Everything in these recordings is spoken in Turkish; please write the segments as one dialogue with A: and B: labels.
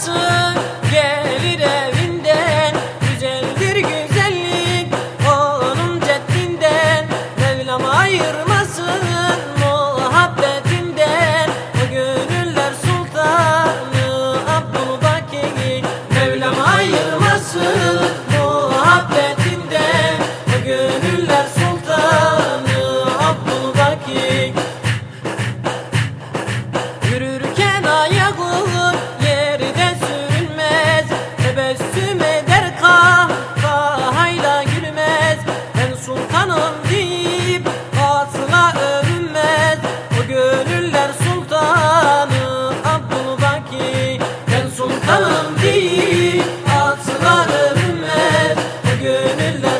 A: yaşasın Gelir evinden Güzel bir güzellik Onun ceddinden. Mevlam ayırmasın Muhabbetinden O gönüller sultanı Abdülbakir Mevlam ayırmasın living in the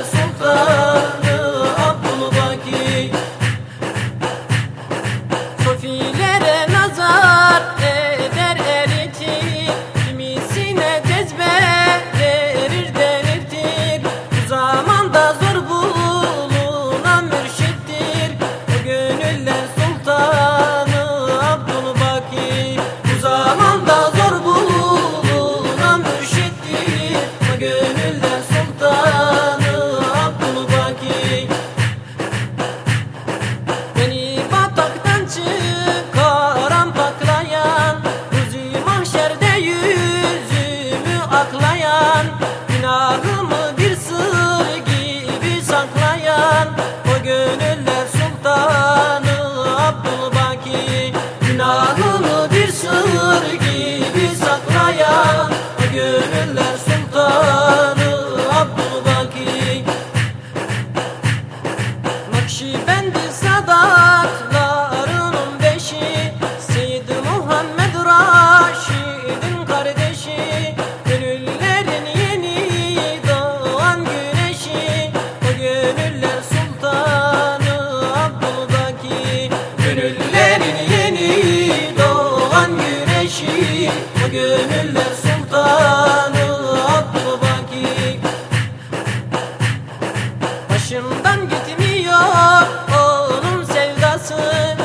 A: gönüller sultanı Hakkı Baki Başımdan gitmiyor oğlum sevdası.